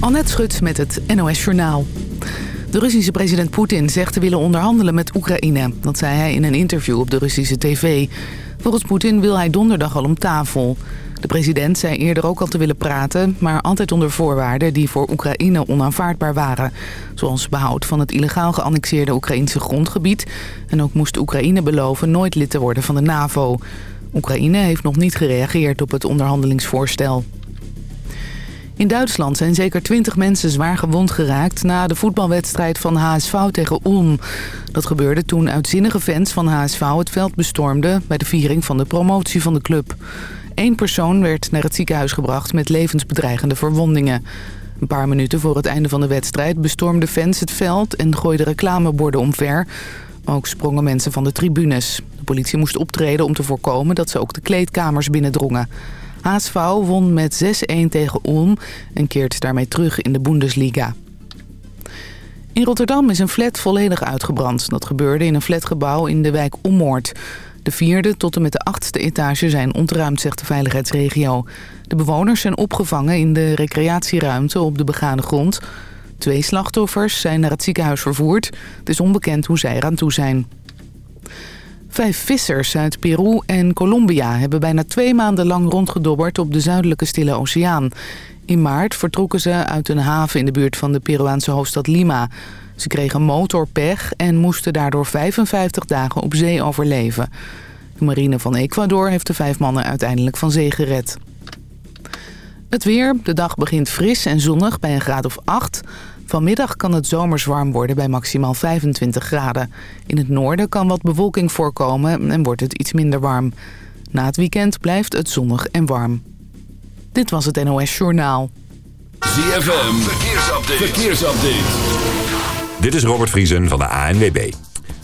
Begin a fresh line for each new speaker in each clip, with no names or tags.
Annette Schut met het NOS Journaal. De Russische president Poetin zegt te willen onderhandelen met Oekraïne. Dat zei hij in een interview op de Russische tv. Volgens Poetin wil hij donderdag al om tafel. De president zei eerder ook al te willen praten... maar altijd onder voorwaarden die voor Oekraïne onaanvaardbaar waren. Zoals behoud van het illegaal geannexeerde Oekraïnse grondgebied... en ook moest Oekraïne beloven nooit lid te worden van de NAVO. Oekraïne heeft nog niet gereageerd op het onderhandelingsvoorstel. In Duitsland zijn zeker 20 mensen zwaar gewond geraakt... na de voetbalwedstrijd van HSV tegen Ulm. Dat gebeurde toen uitzinnige fans van HSV het veld bestormden... bij de viering van de promotie van de club. Eén persoon werd naar het ziekenhuis gebracht met levensbedreigende verwondingen. Een paar minuten voor het einde van de wedstrijd bestormden fans het veld... en gooiden reclameborden omver. Ook sprongen mensen van de tribunes. De politie moest optreden om te voorkomen dat ze ook de kleedkamers binnendrongen. HSV won met 6-1 tegen Ulm en keert daarmee terug in de Bundesliga. In Rotterdam is een flat volledig uitgebrand. Dat gebeurde in een flatgebouw in de wijk Ommoord. De vierde tot en met de achtste etage zijn ontruimd, zegt de veiligheidsregio. De bewoners zijn opgevangen in de recreatieruimte op de begane grond. Twee slachtoffers zijn naar het ziekenhuis vervoerd. Het is onbekend hoe zij eraan toe zijn. Vijf vissers uit Peru en Colombia hebben bijna twee maanden lang rondgedobberd op de zuidelijke Stille Oceaan. In maart vertrokken ze uit een haven in de buurt van de Peruaanse hoofdstad Lima. Ze kregen motorpech en moesten daardoor 55 dagen op zee overleven. De marine van Ecuador heeft de vijf mannen uiteindelijk van zee gered. Het weer. De dag begint fris en zonnig bij een graad of 8. Vanmiddag kan het zomers warm worden bij maximaal 25 graden. In het noorden kan wat bewolking voorkomen en wordt het iets minder warm. Na het weekend blijft het zonnig en warm. Dit was het NOS Journaal.
ZFM. Verkeersupdate. Verkeersupdate.
Dit is Robert Vriesen van de ANWB.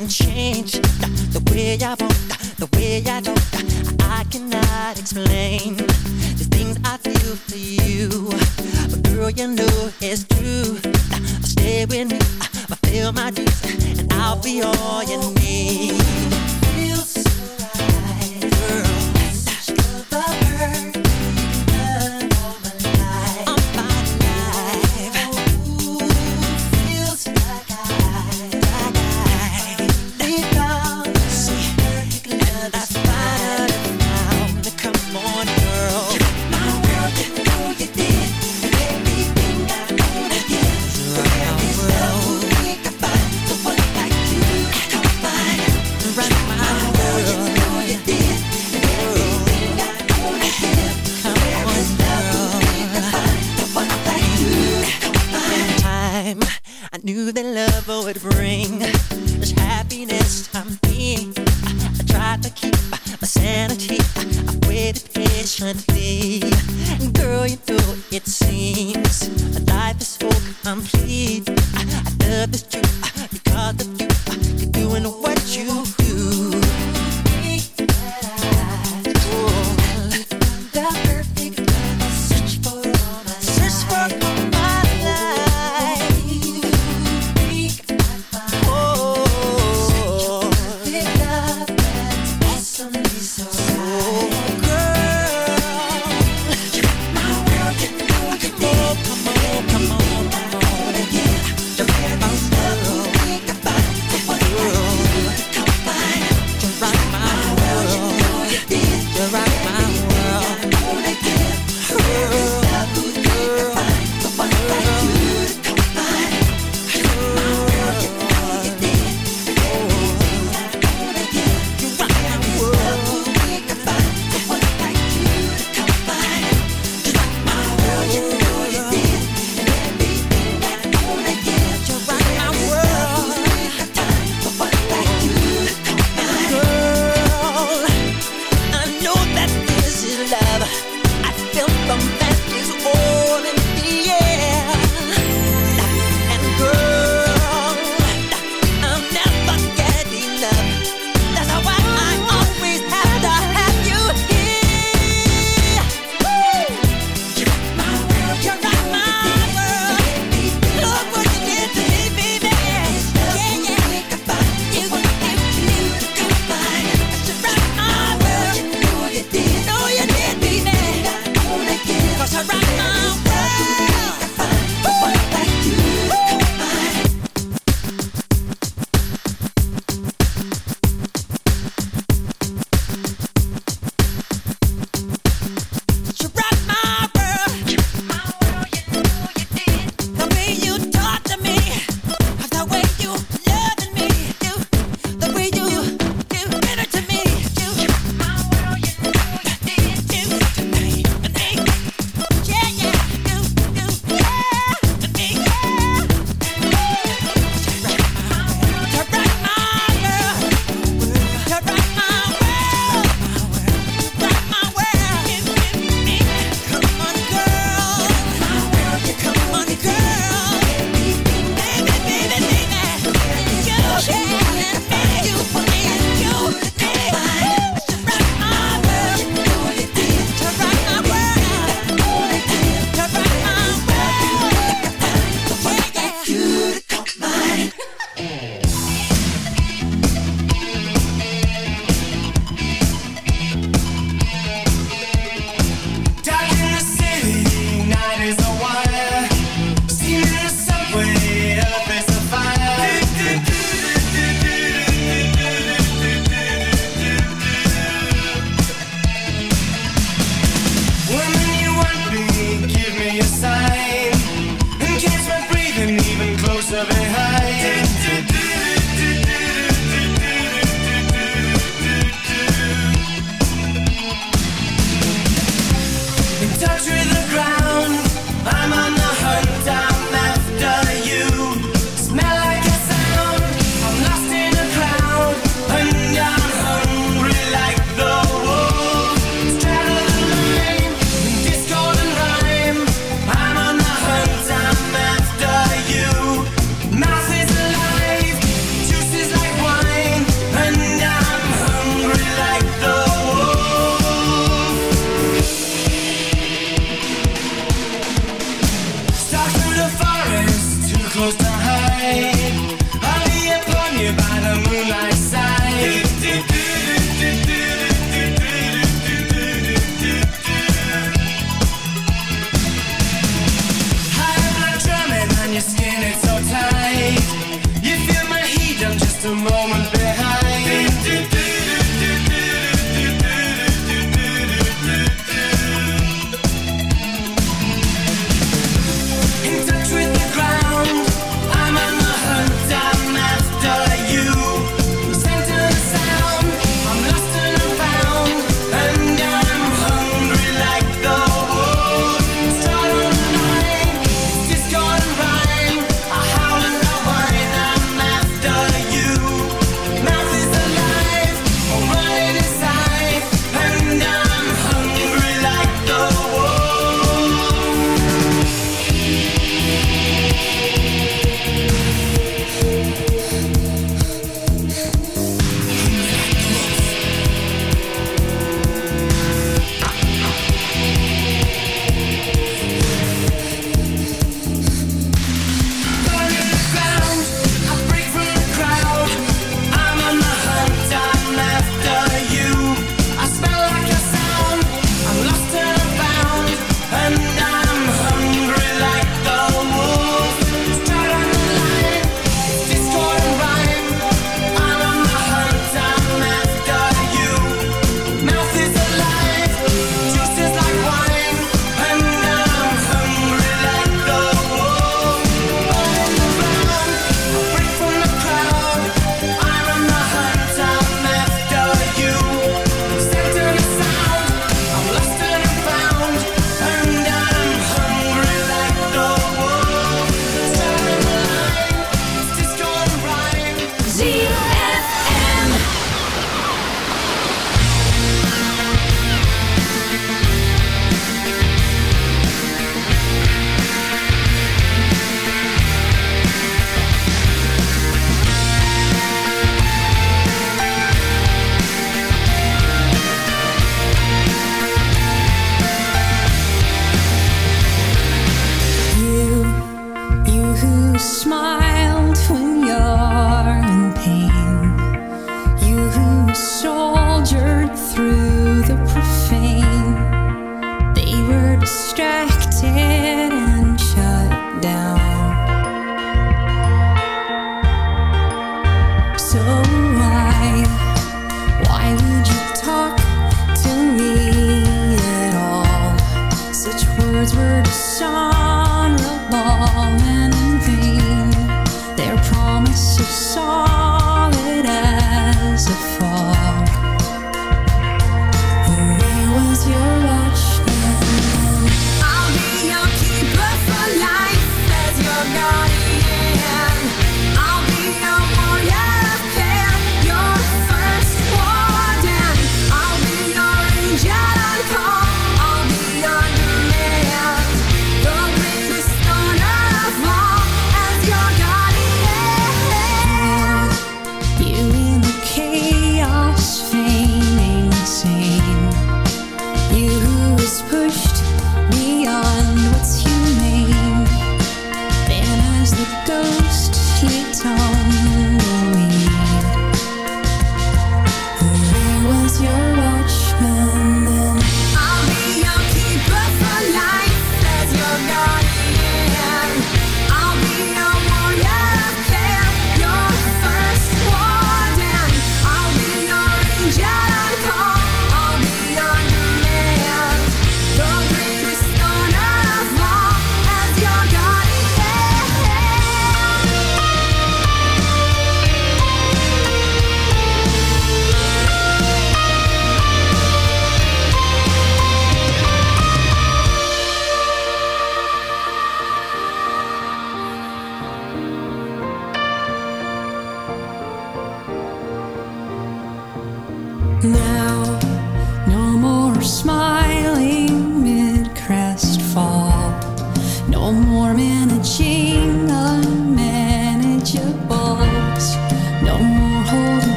Came and changed the way I walk, the way I talk. I cannot explain the things I feel for you. But girl, you know it's true. Stay with me, fulfill my dreams, and I'll be all you need.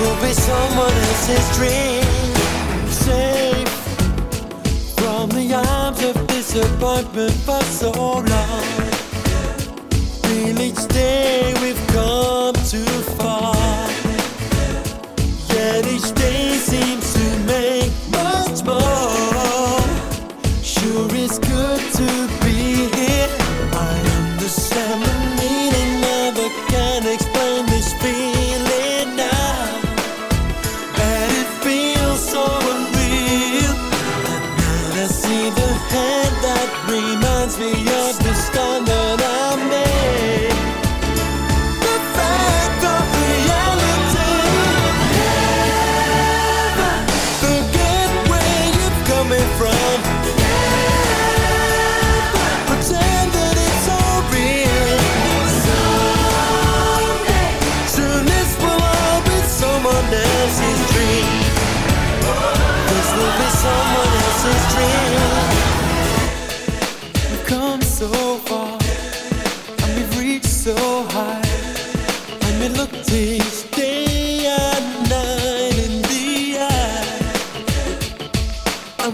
will be someone else's dream. Safe from the arms of disappointment for so long. Feel each day we've come too far.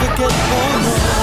never forget. Oh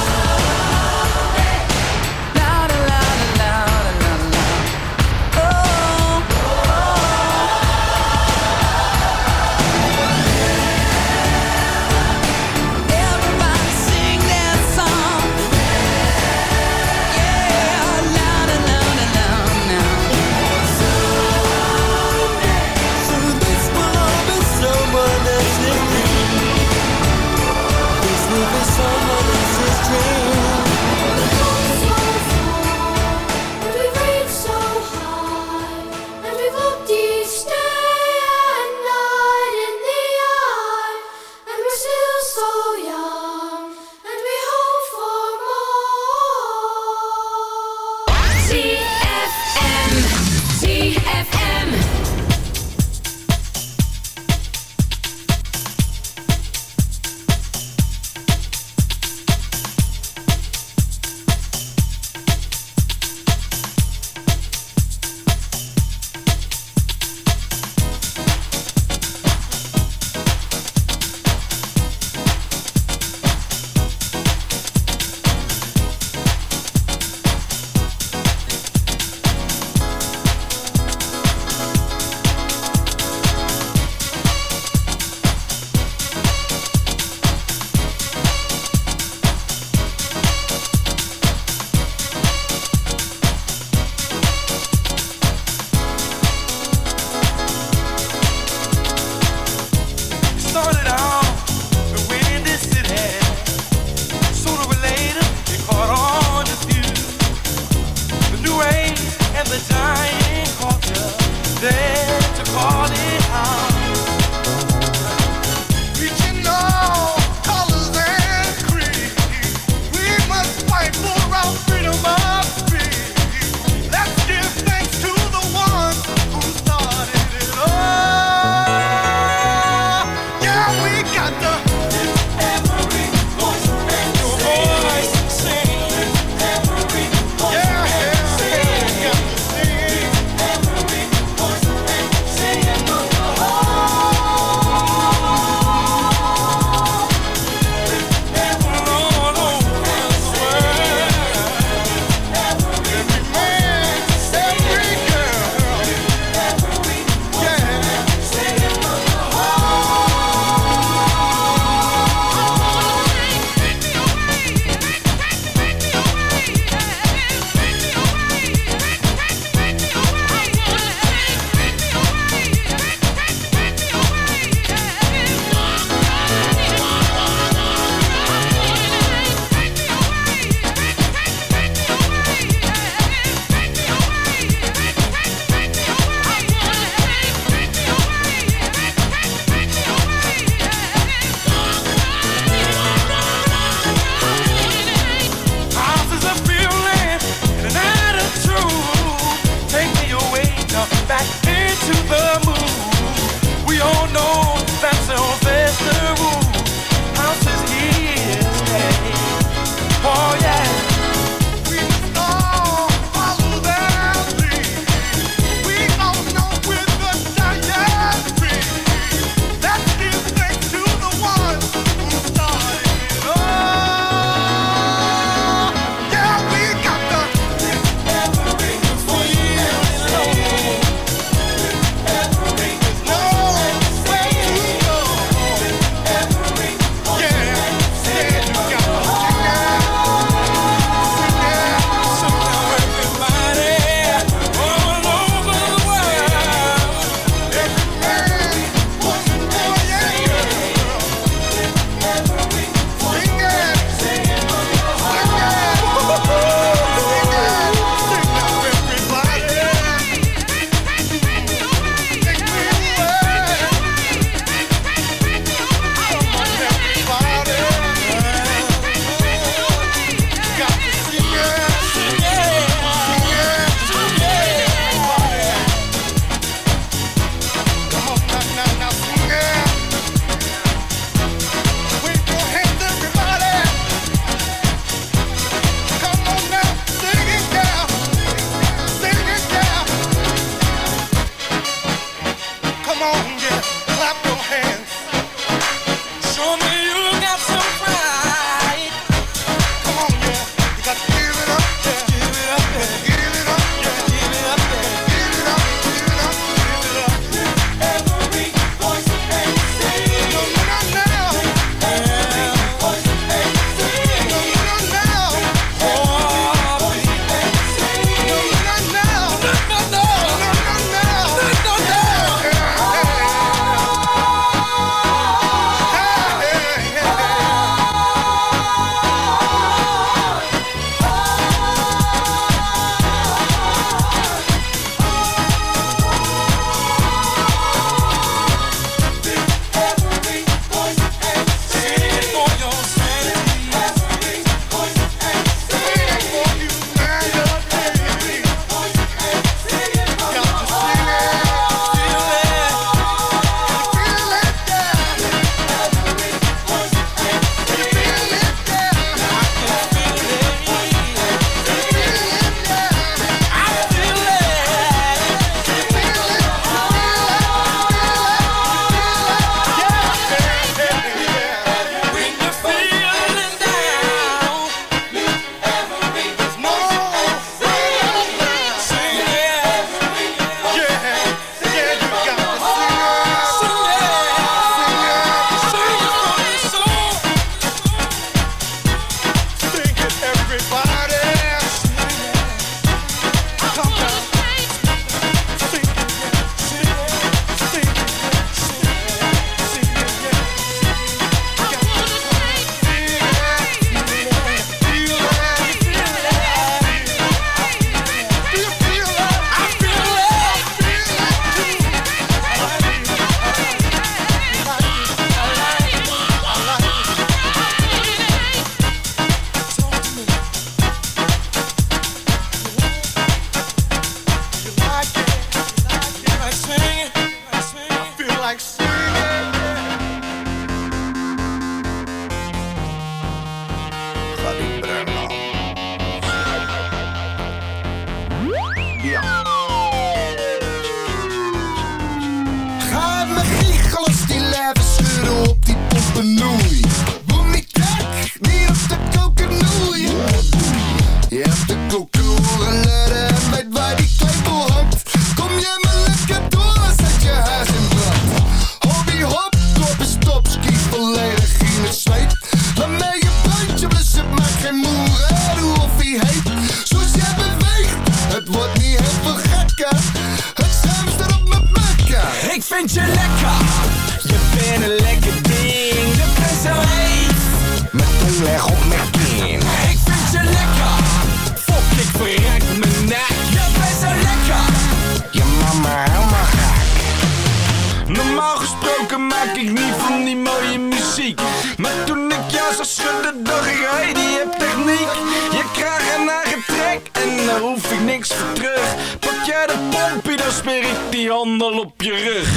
daar hoef ik niks voor terug. Pak jij de pompie, dan smeer ik die handel op je rug.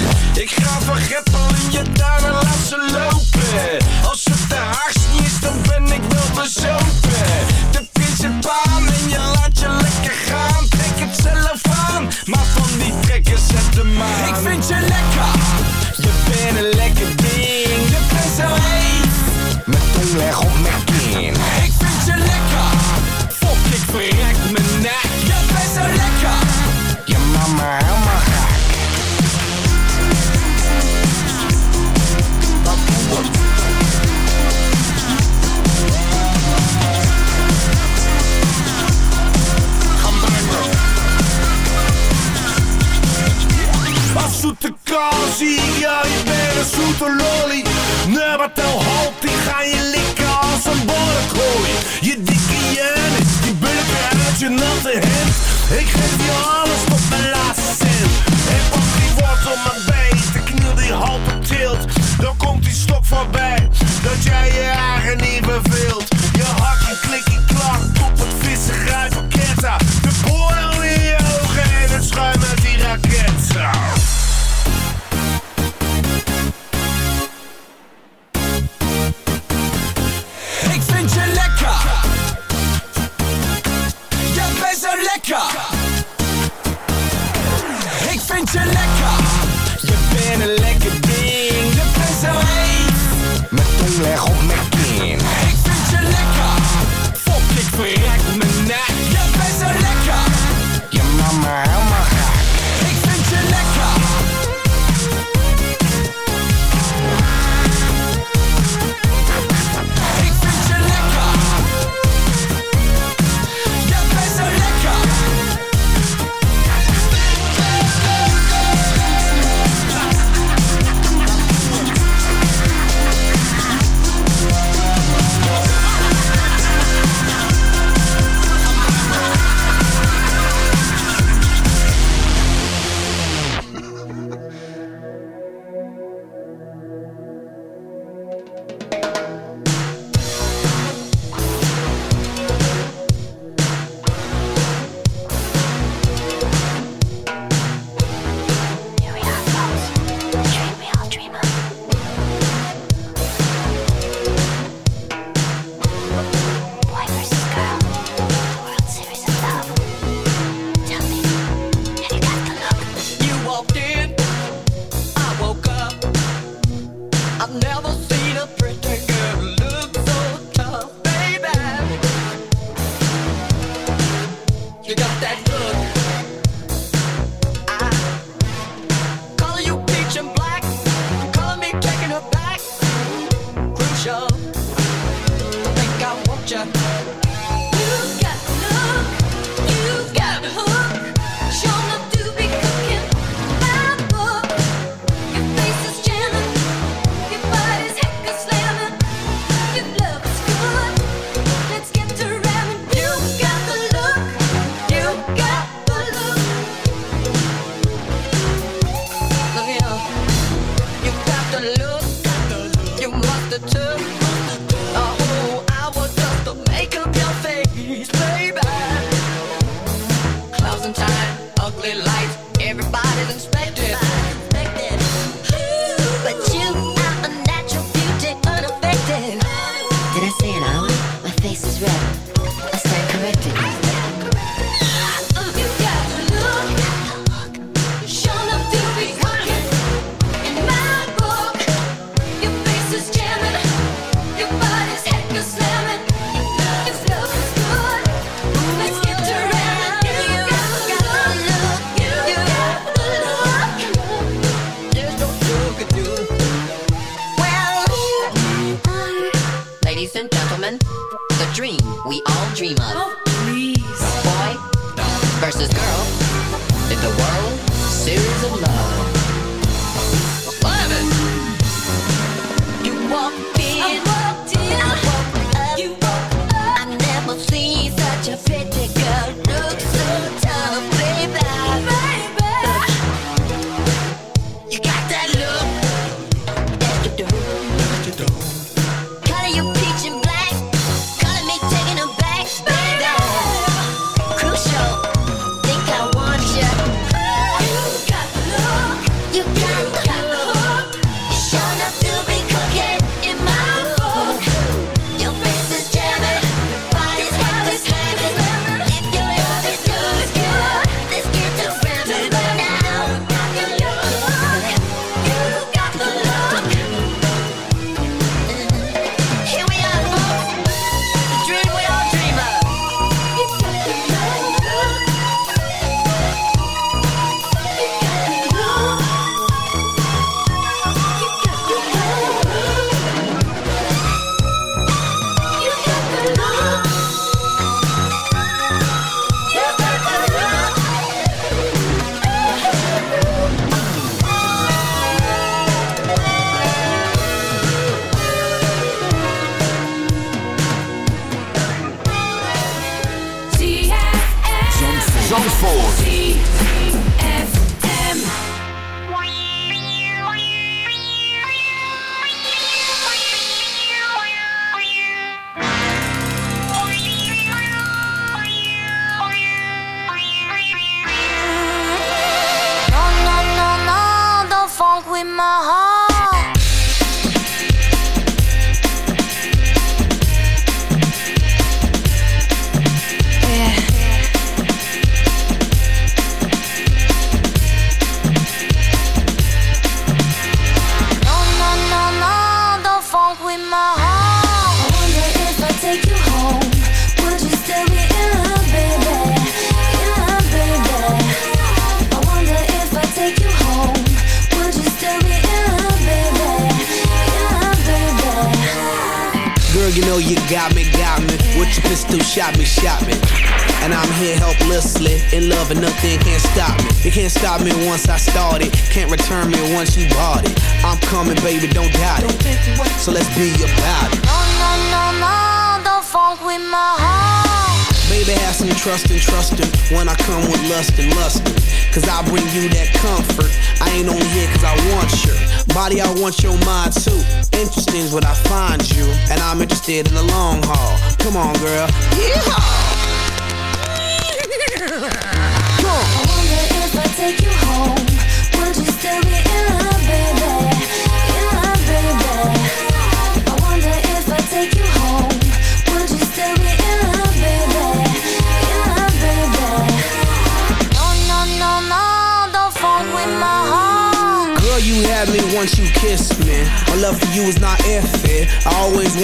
Ik ga van greppel in je tuin en laat ze lopen. Als het de haars niet is, dan ben ik wel bezopen. De principaan en je laat je lekker gaan. Trek het zelf aan, maar van die trekken zet de maan. Ik vind je lekker, je bent een lekker ding. Je bent zo heet,
Mijn tong leg
Als ja je bent een zoete lolly. Nummer tel halt, die ga je likken als een bollenkooi Je dikke Janis, die bulken uit je natte hemd. Ik geef je alles tot mijn laatste cent. En pak die wortel mijn beet, de kniel die halt op tilt. Dan komt die stok voorbij, dat jij je eigen niet verveelt Je hak en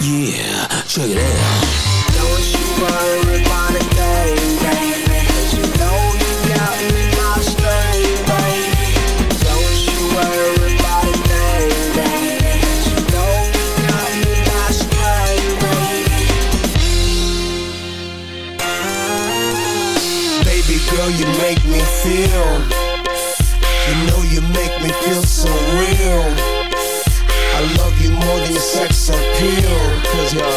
yeah, check it out. Don't you worry about a thing, baby. You know you got me locked baby. Don't you worry about a thing, baby. You know you got me locked baby. Baby girl, you make me feel appeal Cause yo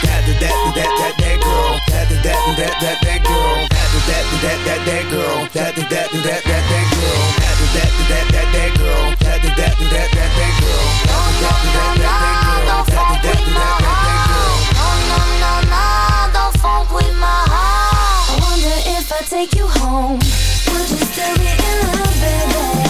that that that that that that girl that that that that that that girl that that that that that girl that that that that that
that girl that that that that that girl that that that that that that girl that that that that that girl that that that that that girl no no no no don't funk with my heart I wonder if I take you home would you still be in love baby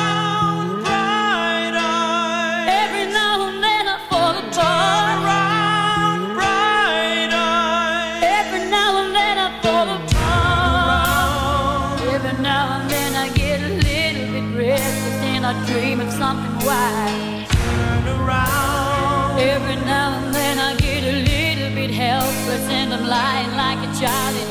Every now and then I get a little bit helpless and I'm lying like a child.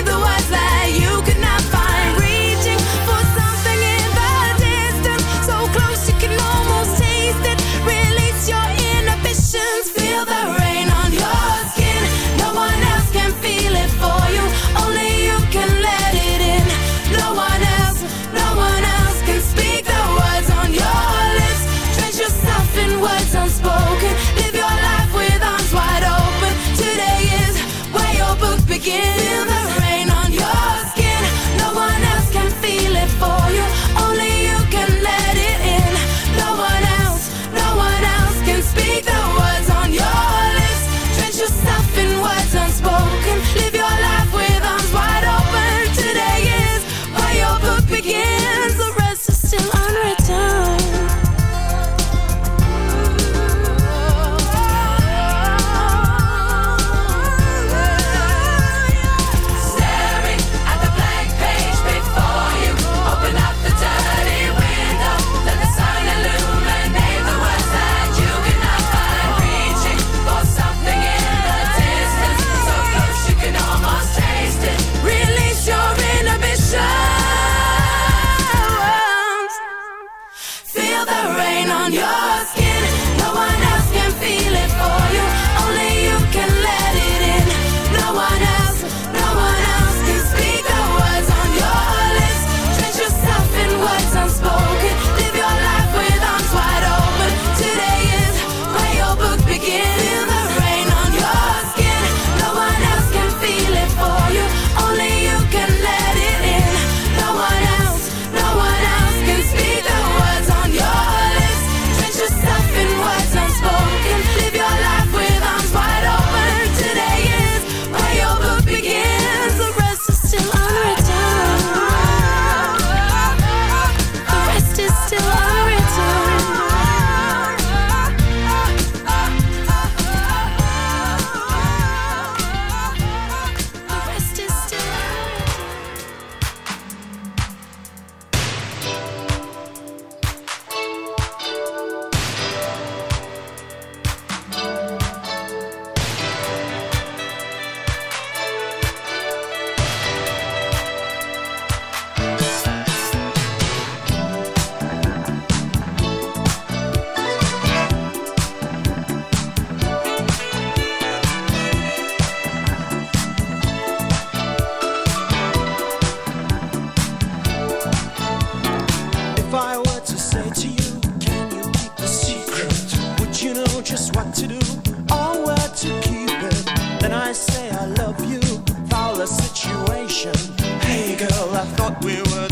Hey girl, I thought we were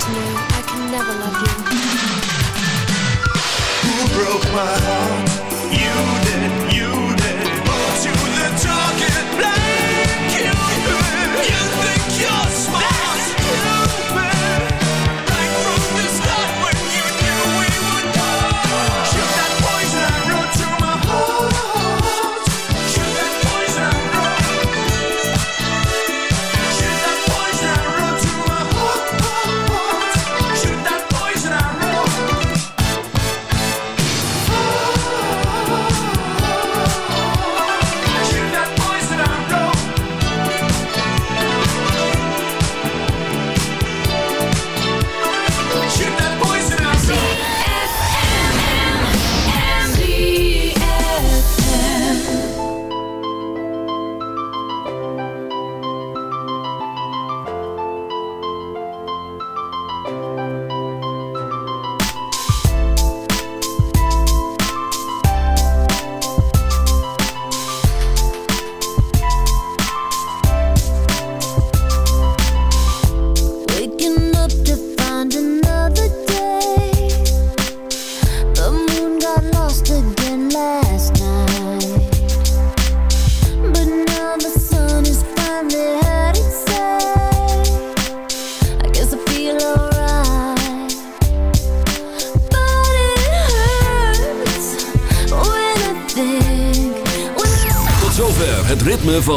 to
me,
I can never love you.
Who broke my heart? You did, you did. Go to the target.